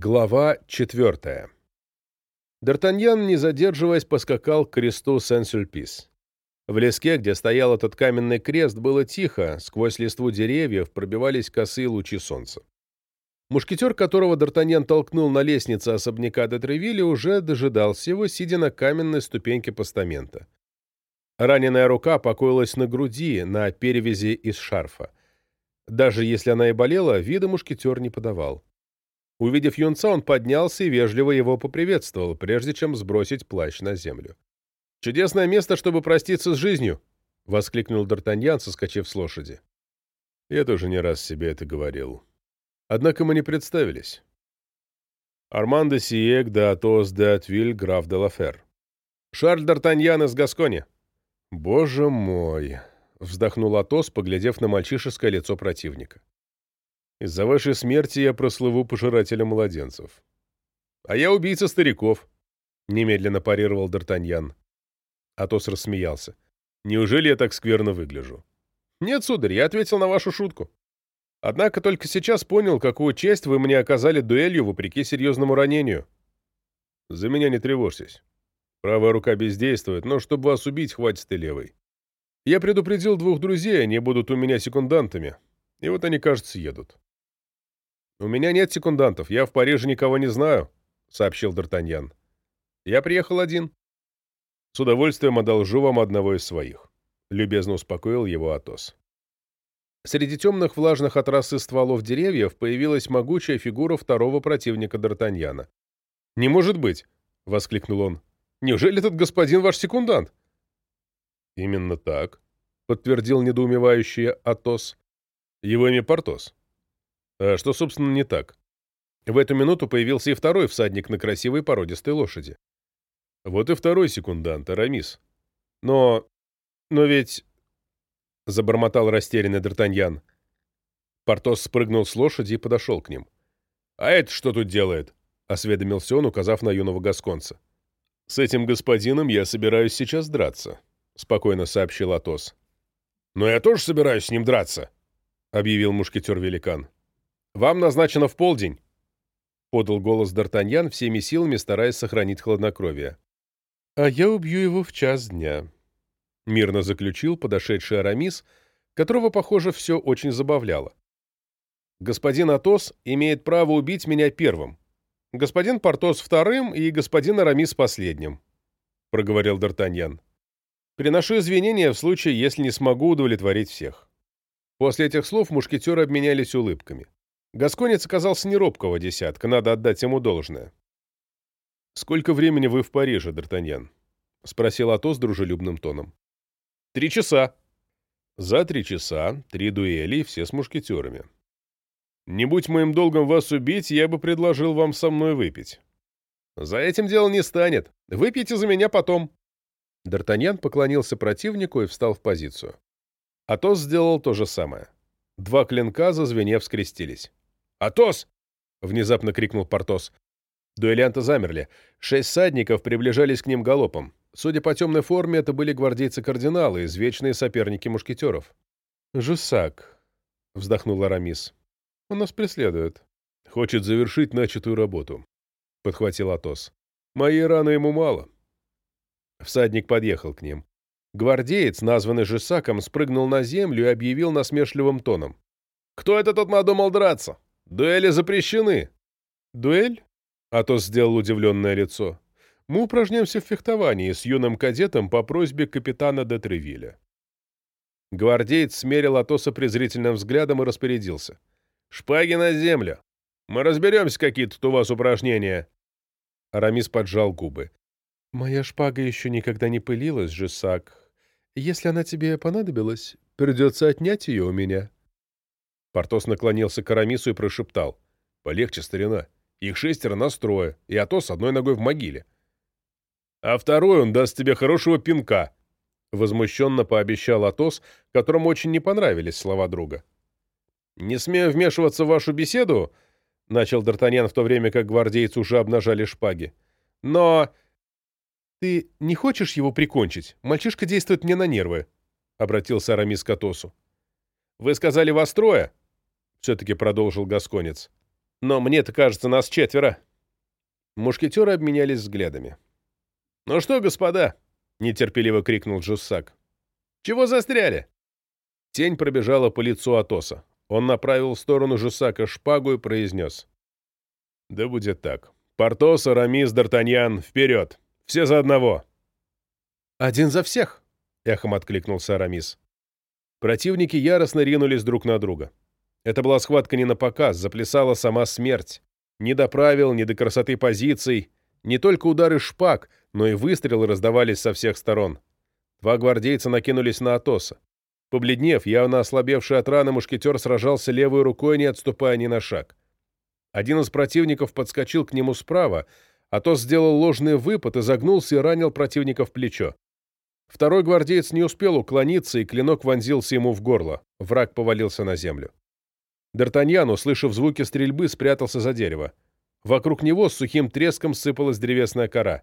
Глава четвертая. Д'Артаньян, не задерживаясь, поскакал к кресту Сен-Сюльпис. В леске, где стоял этот каменный крест, было тихо, сквозь листву деревьев пробивались косые лучи солнца. Мушкетер, которого Д'Артаньян толкнул на лестнице особняка де Тревилля, уже дожидался его, сидя на каменной ступеньке постамента. Раненая рука покоилась на груди, на перевязи из шарфа. Даже если она и болела, вида мушкетер не подавал. Увидев юнца, он поднялся и вежливо его поприветствовал, прежде чем сбросить плащ на землю. «Чудесное место, чтобы проститься с жизнью!» — воскликнул Д'Артаньян, соскочив с лошади. «Я тоже не раз себе это говорил. Однако мы не представились. Арман де Сиек де Атос де Атвиль, граф де Лафер. Шарль Д'Артаньян из Гаскони». «Боже мой!» — вздохнул Атос, поглядев на мальчишеское лицо противника. Из-за вашей смерти я прослыву пожирателем младенцев. А я убийца стариков, — немедленно парировал Д'Артаньян. Атос рассмеялся. Неужели я так скверно выгляжу? Нет, сударь, я ответил на вашу шутку. Однако только сейчас понял, какую честь вы мне оказали дуэлью вопреки серьезному ранению. За меня не тревожьтесь. Правая рука бездействует, но чтобы вас убить, хватит и левой. Я предупредил двух друзей, они будут у меня секундантами. И вот они, кажется, едут. «У меня нет секундантов, я в Париже никого не знаю», — сообщил Д'Артаньян. «Я приехал один». «С удовольствием одолжу вам одного из своих», — любезно успокоил его Атос. Среди темных влажных от стволов деревьев появилась могучая фигура второго противника Д'Артаньяна. «Не может быть!» — воскликнул он. «Неужели этот господин ваш секундант?» «Именно так», — подтвердил недоумевающий Атос. «Его имя Портос». А что, собственно, не так? В эту минуту появился и второй всадник на красивой породистой лошади. Вот и второй секундант, Арамис. Но... но ведь... Забормотал растерянный Д'Артаньян. Портос спрыгнул с лошади и подошел к ним. «А это что тут делает?» — осведомился он, указав на юного гасконца. «С этим господином я собираюсь сейчас драться», — спокойно сообщил Атос. «Но я тоже собираюсь с ним драться», — объявил мушкетер-великан. «Вам назначено в полдень», — подал голос Д'Артаньян, всеми силами стараясь сохранить хладнокровие. «А я убью его в час дня», — мирно заключил подошедший Арамис, которого, похоже, все очень забавляло. «Господин Атос имеет право убить меня первым, господин Портос вторым и господин Арамис последним», — проговорил Д'Артаньян. «Приношу извинения в случае, если не смогу удовлетворить всех». После этих слов мушкетеры обменялись улыбками. Гасконец оказался не робкого десятка, надо отдать ему должное. «Сколько времени вы в Париже, Д'Артаньян?» — спросил Атос дружелюбным тоном. «Три часа». «За три часа, три дуэли, все с мушкетерами. Не будь моим долгом вас убить, я бы предложил вам со мной выпить». «За этим дело не станет. Выпейте за меня потом». Д'Артаньян поклонился противнику и встал в позицию. Атос сделал то же самое. Два клинка, зазвенев, скрестились. «Атос!» — внезапно крикнул Портос. Дуэлянты замерли. Шесть садников приближались к ним галопом. Судя по темной форме, это были гвардейцы-кардиналы, извечные соперники мушкетеров. «Жусак», — вздохнул Арамис. «Он нас преследует». «Хочет завершить начатую работу», — подхватил Атос. «Моей раны ему мало». Всадник подъехал к ним. Гвардеец, названный Жесаком, спрыгнул на землю и объявил насмешливым тоном. «Кто это тут надумал драться? Дуэли запрещены!» «Дуэль?» — Атос сделал удивленное лицо. «Мы упражняемся в фехтовании с юным кадетом по просьбе капитана де Тревиля». Гвардеец смерил Атоса презрительным взглядом и распорядился. «Шпаги на землю! Мы разберемся, какие тут у вас упражнения!» Арамис поджал губы. «Моя шпага еще никогда не пылилась, Жесак. Если она тебе понадобилась, придется отнять ее у меня». Портос наклонился к Арамису и прошептал. «Полегче, старина. Их шестеро нас трое, и Атос одной ногой в могиле». «А второй он даст тебе хорошего пинка», — возмущенно пообещал Атос, которому очень не понравились слова друга. «Не смею вмешиваться в вашу беседу», — начал Д'Артаньян в то время, как гвардейцы уже обнажали шпаги. «Но...» «Ты не хочешь его прикончить? Мальчишка действует мне на нервы», — обратился Арамис к Атосу. «Вы сказали вас трое?» — все-таки продолжил Гасконец. Но мне-то кажется, нас четверо». Мушкетеры обменялись взглядами. «Ну что, господа?» — нетерпеливо крикнул Джуссак. «Чего застряли?» Тень пробежала по лицу Атоса. Он направил в сторону Жусака шпагу и произнес. «Да будет так. Портос, Арамис, Д'Артаньян, вперед! Все за одного!» «Один за всех!» — эхом откликнулся Арамис. Противники яростно ринулись друг на друга. Это была схватка не на показ, заплясала сама смерть. Ни до правил, ни до красоты позиций. Не только удары шпаг, но и выстрелы раздавались со всех сторон. Два гвардейца накинулись на Атоса. Побледнев, явно ослабевший от раны, мушкетер сражался левой рукой, не отступая ни на шаг. Один из противников подскочил к нему справа, Атос сделал ложный выпад, изогнулся и ранил противника в плечо. Второй гвардеец не успел уклониться, и клинок вонзился ему в горло. Враг повалился на землю. Д'Артаньян, услышав звуки стрельбы, спрятался за дерево. Вокруг него с сухим треском сыпалась древесная кора.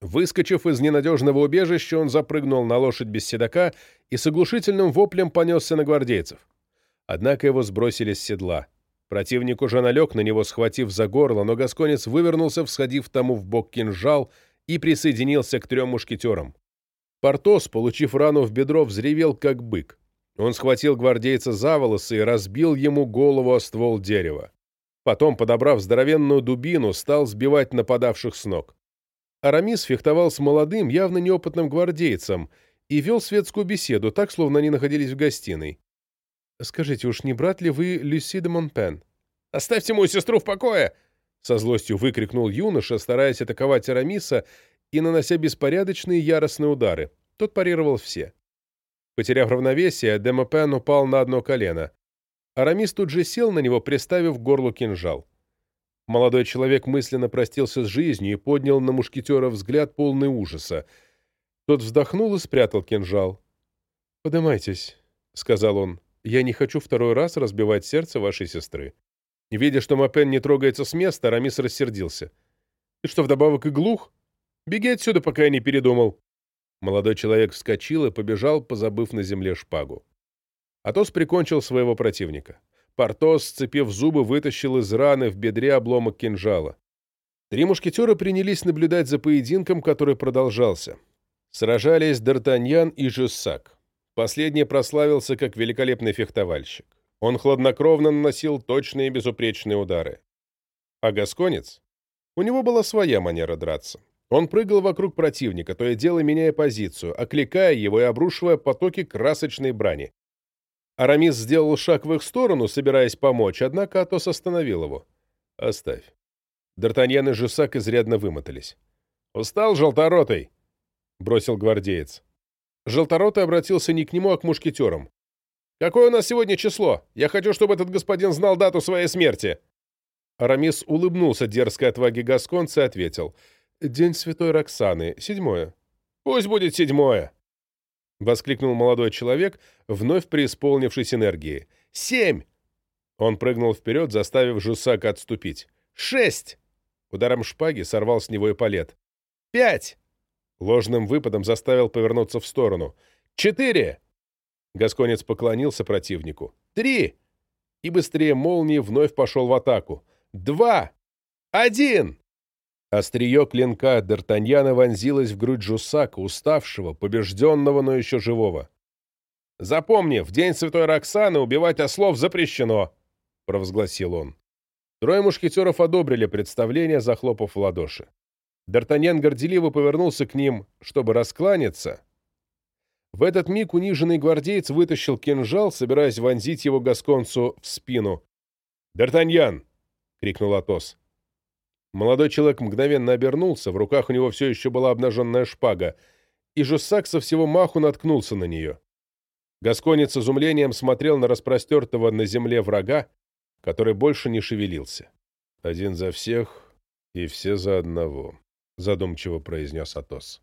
Выскочив из ненадежного убежища, он запрыгнул на лошадь без седока и с оглушительным воплем понесся на гвардейцев. Однако его сбросили с седла. Противник уже налег на него, схватив за горло, но Гасконец вывернулся, всходив тому в бок кинжал и присоединился к трем мушкетерам. Портос, получив рану в бедро, взревел, как бык. Он схватил гвардейца за волосы и разбил ему голову о ствол дерева. Потом, подобрав здоровенную дубину, стал сбивать нападавших с ног. Арамис фехтовал с молодым, явно неопытным гвардейцем и вел светскую беседу, так, словно они находились в гостиной. «Скажите, уж не брат ли вы Люси де Монпен?» «Оставьте мою сестру в покое!» Со злостью выкрикнул юноша, стараясь атаковать Арамиса и нанося беспорядочные яростные удары. Тот парировал все. Потеряв равновесие, Демопен упал на одно колено. Арамис тут же сел на него, приставив к горлу кинжал. Молодой человек мысленно простился с жизнью и поднял на мушкетера взгляд полный ужаса. Тот вздохнул и спрятал кинжал. «Подымайтесь», — сказал он. «Я не хочу второй раз разбивать сердце вашей сестры». Видя, что Мопен не трогается с места, Арамис рассердился. «Ты что, вдобавок и глух? Беги отсюда, пока я не передумал». Молодой человек вскочил и побежал, позабыв на земле шпагу. Атос прикончил своего противника. Портос, сцепив зубы, вытащил из раны в бедре обломок кинжала. Три мушкетера принялись наблюдать за поединком, который продолжался. Сражались Д'Артаньян и Жюссак. Последний прославился как великолепный фехтовальщик. Он хладнокровно наносил точные и безупречные удары. А Гасконец? У него была своя манера драться. Он прыгал вокруг противника, то и дело меняя позицию, окликая его и обрушивая потоки красочной брани. Арамис сделал шаг в их сторону, собираясь помочь, однако Атос остановил его. «Оставь». Д'Артаньян и Жусак изрядно вымотались. «Устал, желторотый?» — бросил гвардеец. Желторотый обратился не к нему, а к мушкетерам. «Какое у нас сегодня число? Я хочу, чтобы этот господин знал дату своей смерти!» Арамис улыбнулся дерзкой отваге гасконца и ответил. «День святой Роксаны. Седьмое». «Пусть будет седьмое!» — воскликнул молодой человек, вновь преисполнившись энергии. «Семь!» Он прыгнул вперед, заставив Жусака отступить. «Шесть!» Ударом шпаги сорвал с него эполет. «Пять!» Ложным выпадом заставил повернуться в сторону. «Четыре!» Гасконец поклонился противнику. «Три!» И быстрее молнии вновь пошел в атаку. «Два! Один!» Острие клинка Д'Артаньяна вонзилось в грудь Жусака, уставшего, побежденного, но еще живого. «Запомни, в день святой Роксаны убивать ослов запрещено!» — провозгласил он. Трое мушкетеров одобрили представление, захлопав в ладоши. Д'Артаньян горделиво повернулся к ним, чтобы раскланяться. В этот миг униженный гвардеец вытащил кинжал, собираясь вонзить его гасконцу в спину. «Д'Артаньян!» — крикнул Атос. Молодой человек мгновенно обернулся, в руках у него все еще была обнаженная шпага, и Жуссак со всего маху наткнулся на нее. Гасконец с изумлением смотрел на распростертого на земле врага, который больше не шевелился. «Один за всех и все за одного», — задумчиво произнес Атос.